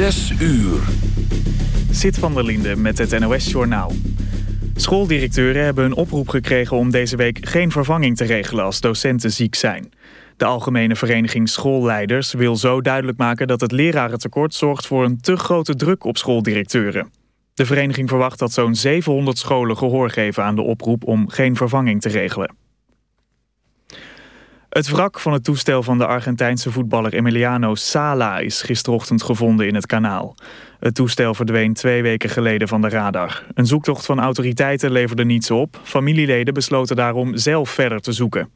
Zes uur. Zit van der Linde met het NOS-journaal. Schooldirecteuren hebben een oproep gekregen om deze week geen vervanging te regelen als docenten ziek zijn. De Algemene Vereniging Schoolleiders wil zo duidelijk maken dat het lerarentekort zorgt voor een te grote druk op schooldirecteuren. De vereniging verwacht dat zo'n 700 scholen gehoor geven aan de oproep om geen vervanging te regelen. Het wrak van het toestel van de Argentijnse voetballer Emiliano Sala is gisterochtend gevonden in het kanaal. Het toestel verdween twee weken geleden van de radar. Een zoektocht van autoriteiten leverde niets op. Familieleden besloten daarom zelf verder te zoeken.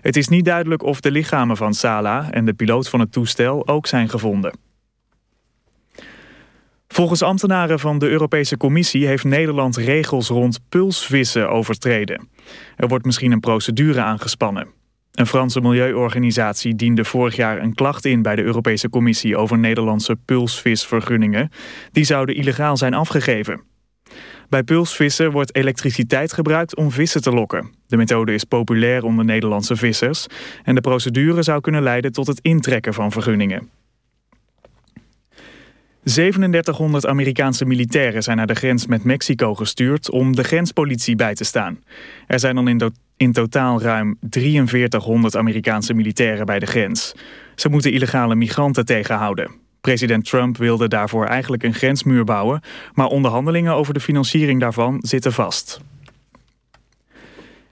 Het is niet duidelijk of de lichamen van Sala en de piloot van het toestel ook zijn gevonden. Volgens ambtenaren van de Europese Commissie heeft Nederland regels rond pulsvissen overtreden. Er wordt misschien een procedure aangespannen. Een Franse milieuorganisatie diende vorig jaar een klacht in bij de Europese Commissie over Nederlandse pulsvisvergunningen. Die zouden illegaal zijn afgegeven. Bij pulsvissen wordt elektriciteit gebruikt om vissen te lokken. De methode is populair onder Nederlandse vissers en de procedure zou kunnen leiden tot het intrekken van vergunningen. 3700 Amerikaanse militairen zijn naar de grens met Mexico gestuurd om de grenspolitie bij te staan. Er zijn dan in, in totaal ruim 4300 Amerikaanse militairen bij de grens. Ze moeten illegale migranten tegenhouden. President Trump wilde daarvoor eigenlijk een grensmuur bouwen, maar onderhandelingen over de financiering daarvan zitten vast.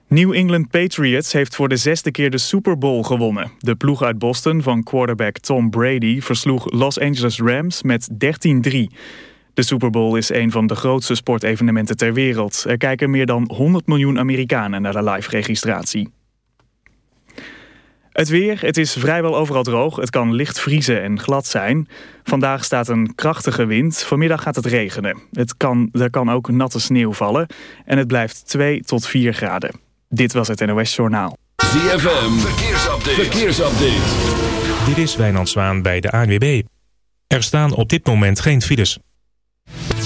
New England Patriots heeft voor de zesde keer de Super Bowl gewonnen. De ploeg uit Boston van quarterback Tom Brady versloeg Los Angeles Rams met 13-3. De Super Bowl is een van de grootste sportevenementen ter wereld. Er kijken meer dan 100 miljoen Amerikanen naar de live-registratie. Het weer, het is vrijwel overal droog. Het kan licht vriezen en glad zijn. Vandaag staat een krachtige wind. Vanmiddag gaat het regenen. Het kan, er kan ook natte sneeuw vallen. En het blijft 2 tot 4 graden. Dit was het NOS Journaal. ZFM, verkeersupdate. verkeersupdate. Dit is Wijnand Zwaan bij de ANWB. Er staan op dit moment geen files.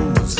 lose.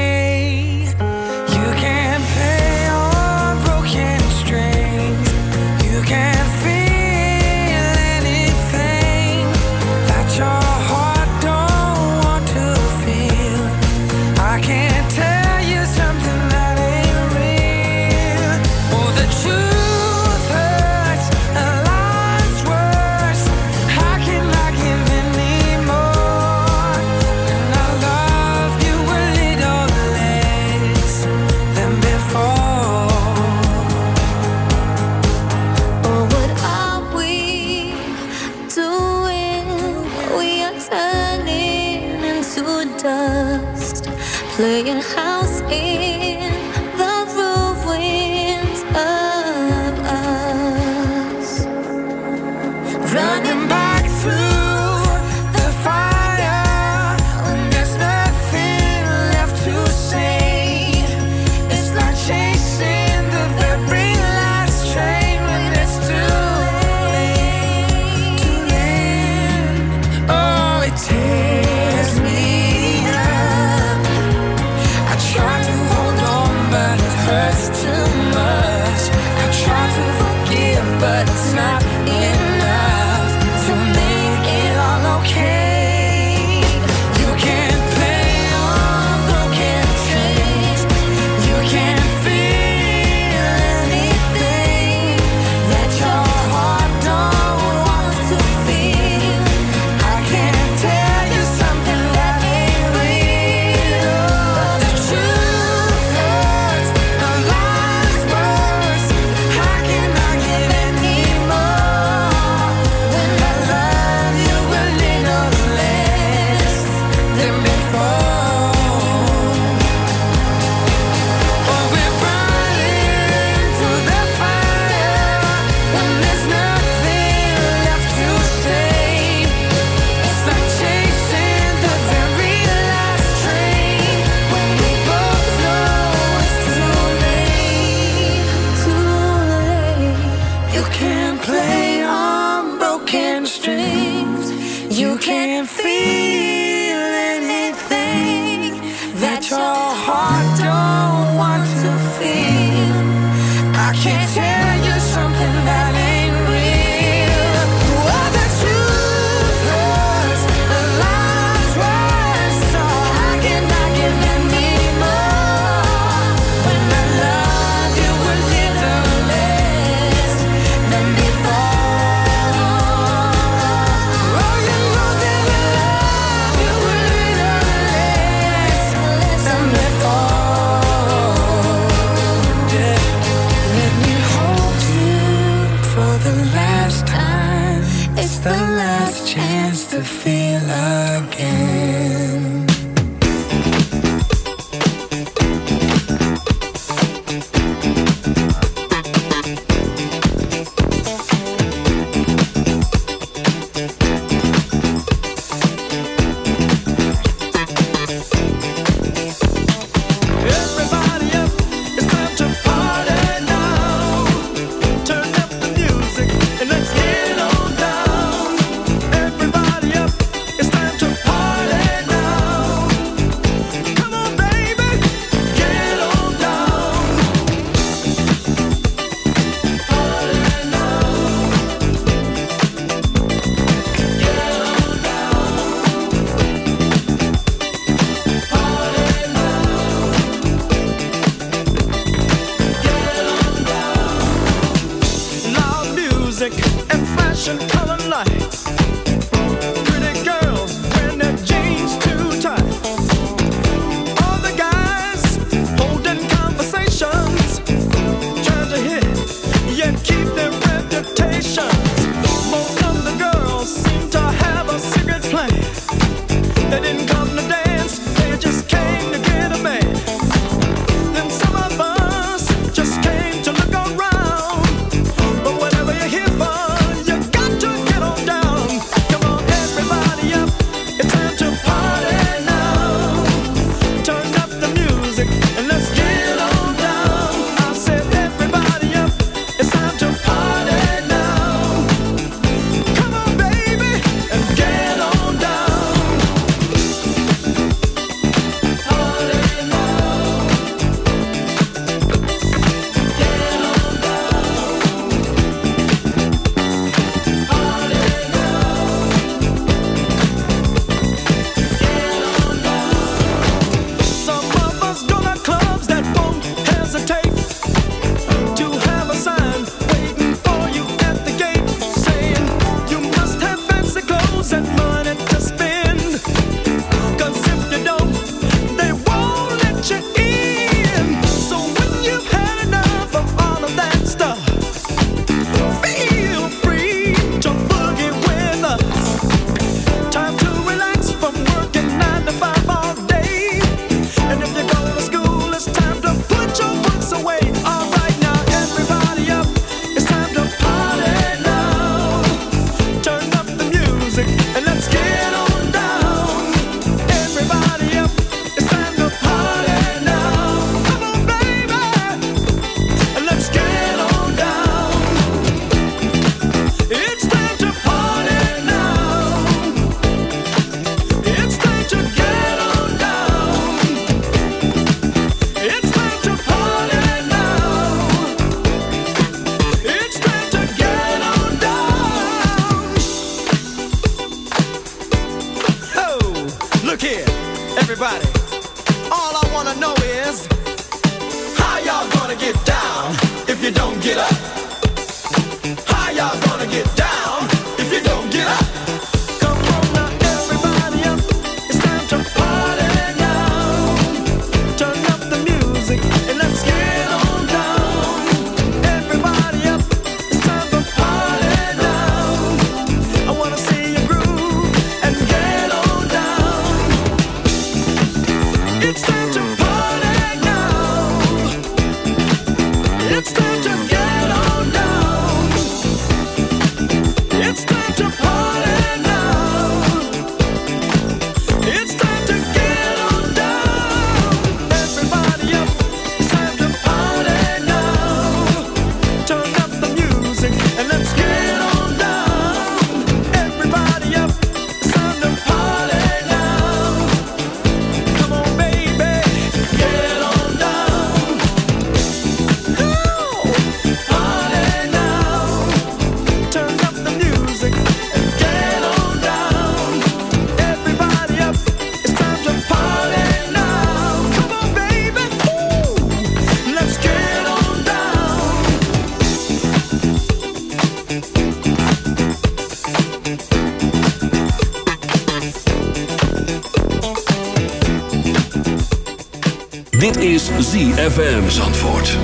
ZFM Zandvoort.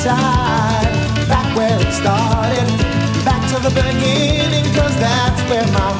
side, back where it started, back to the beginning, cause that's where my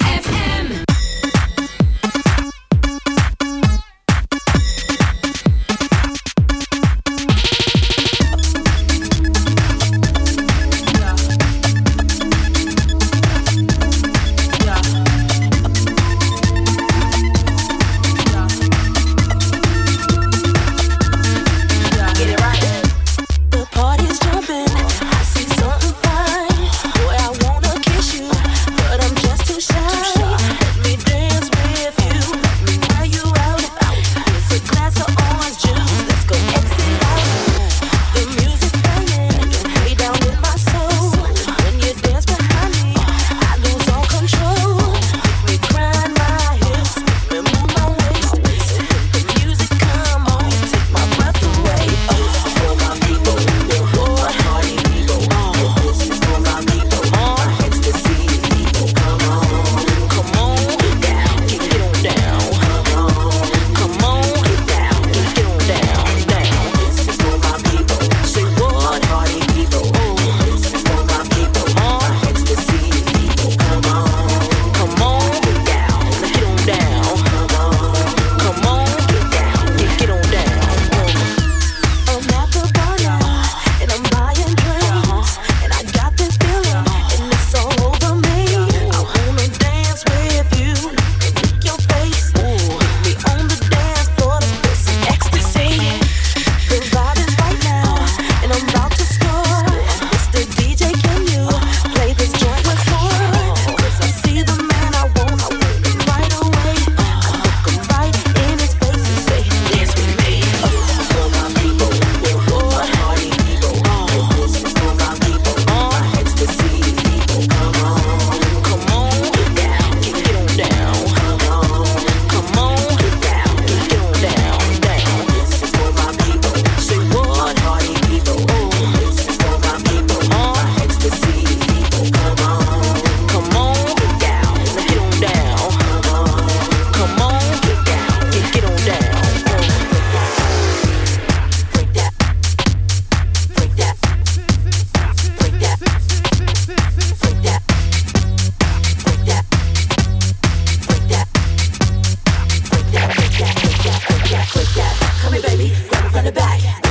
yeah.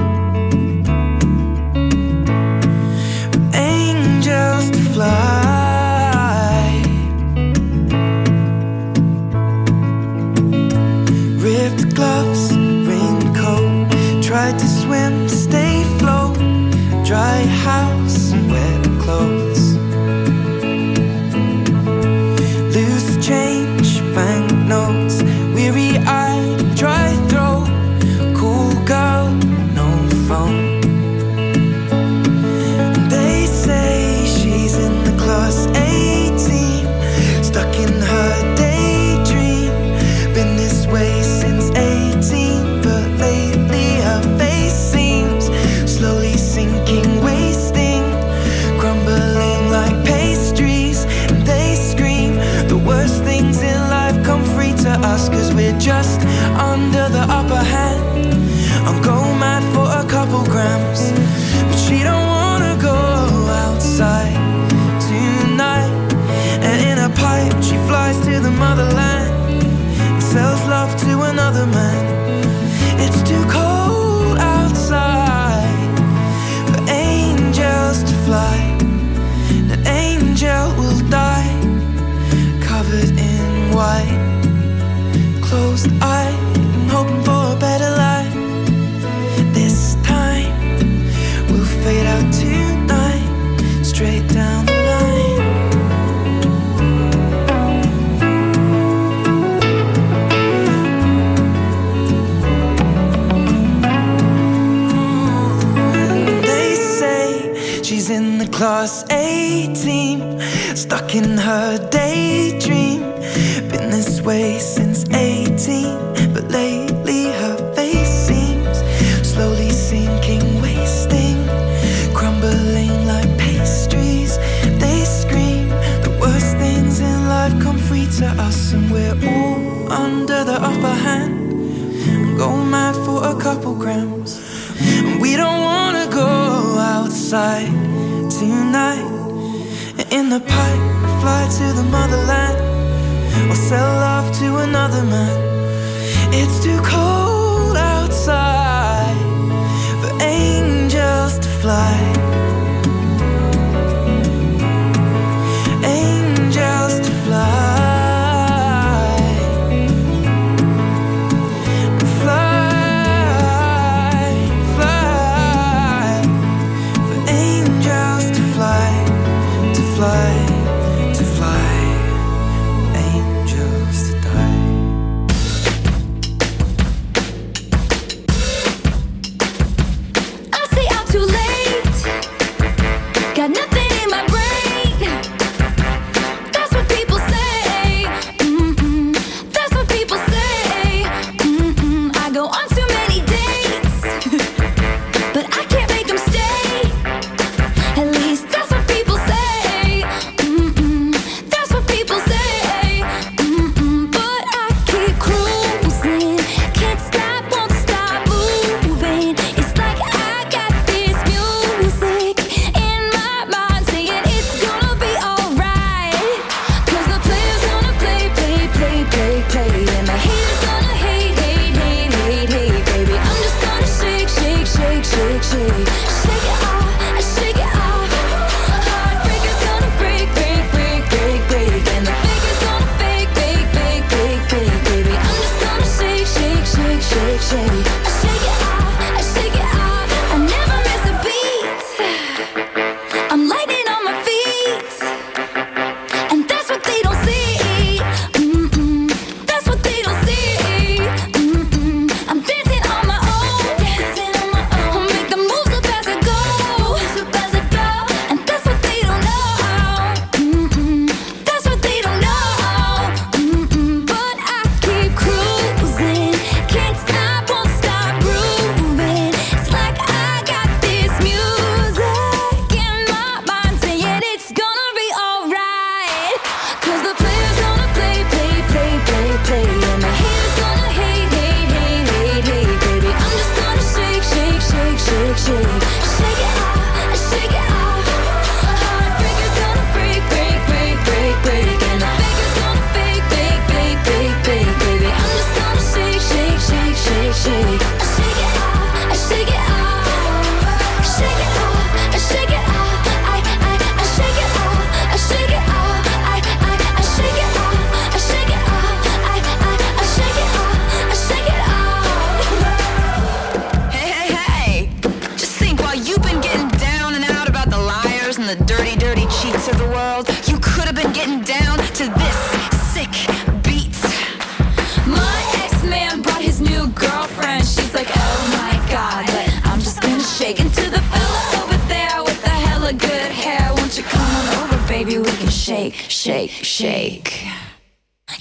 shake.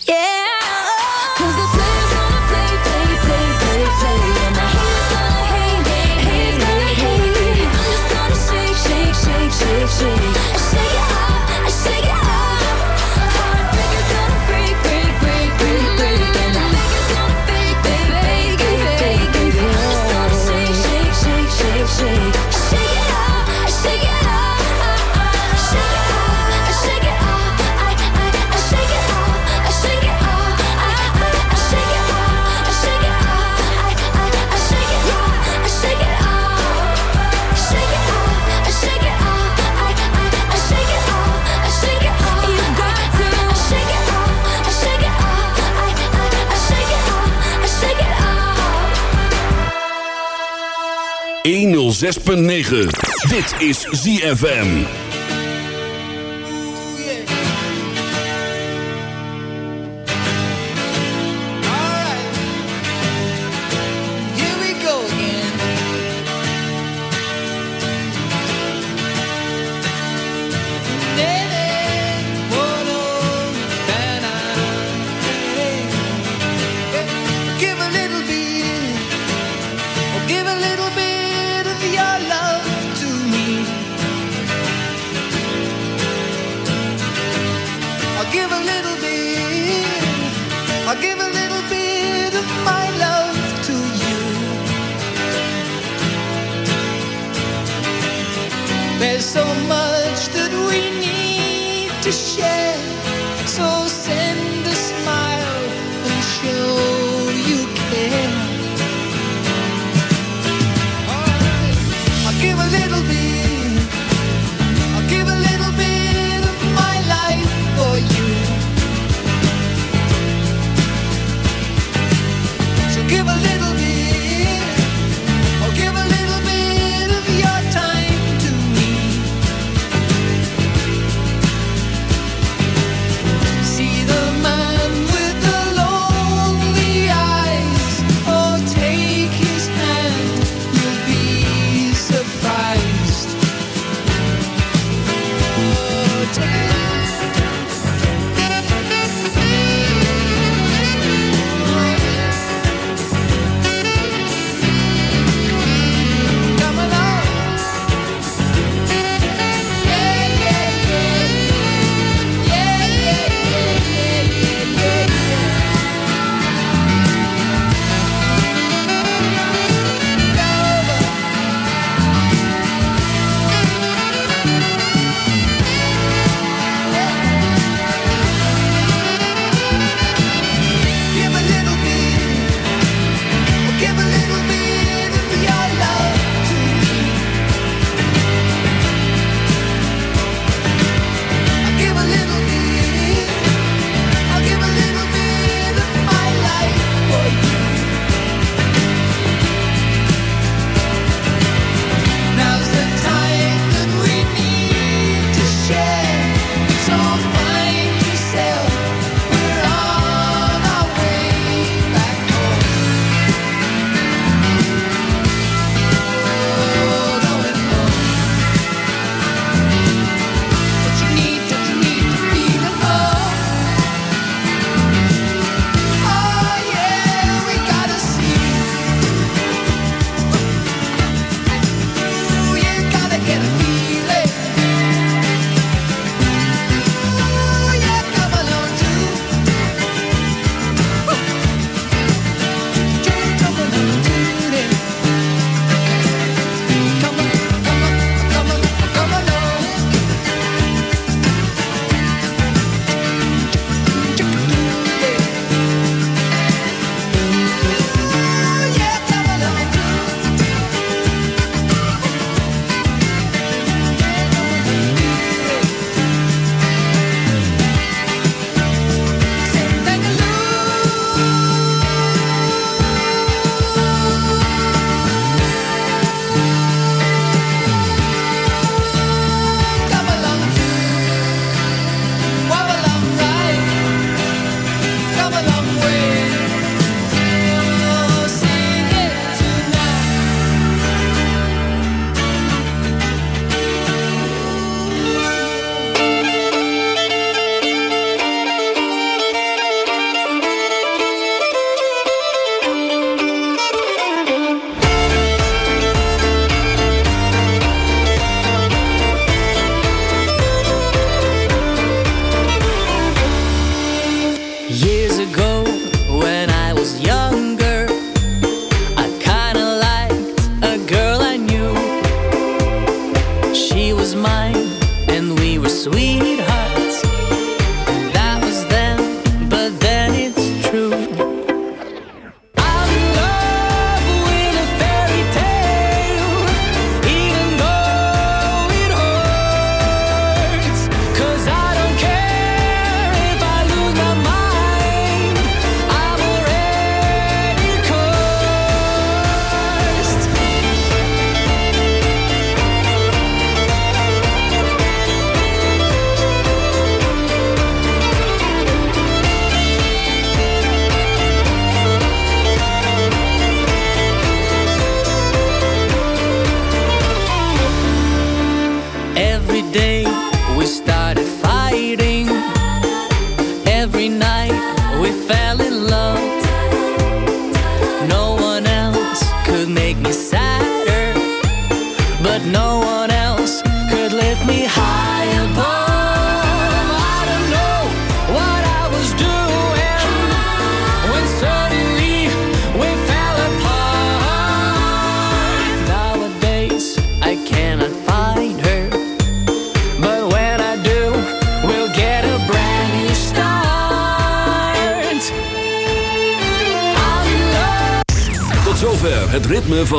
Yeah. 106.9. Dit is ZFM. give a little bit, I give a little bit of my love to you. There's so much that we need to share.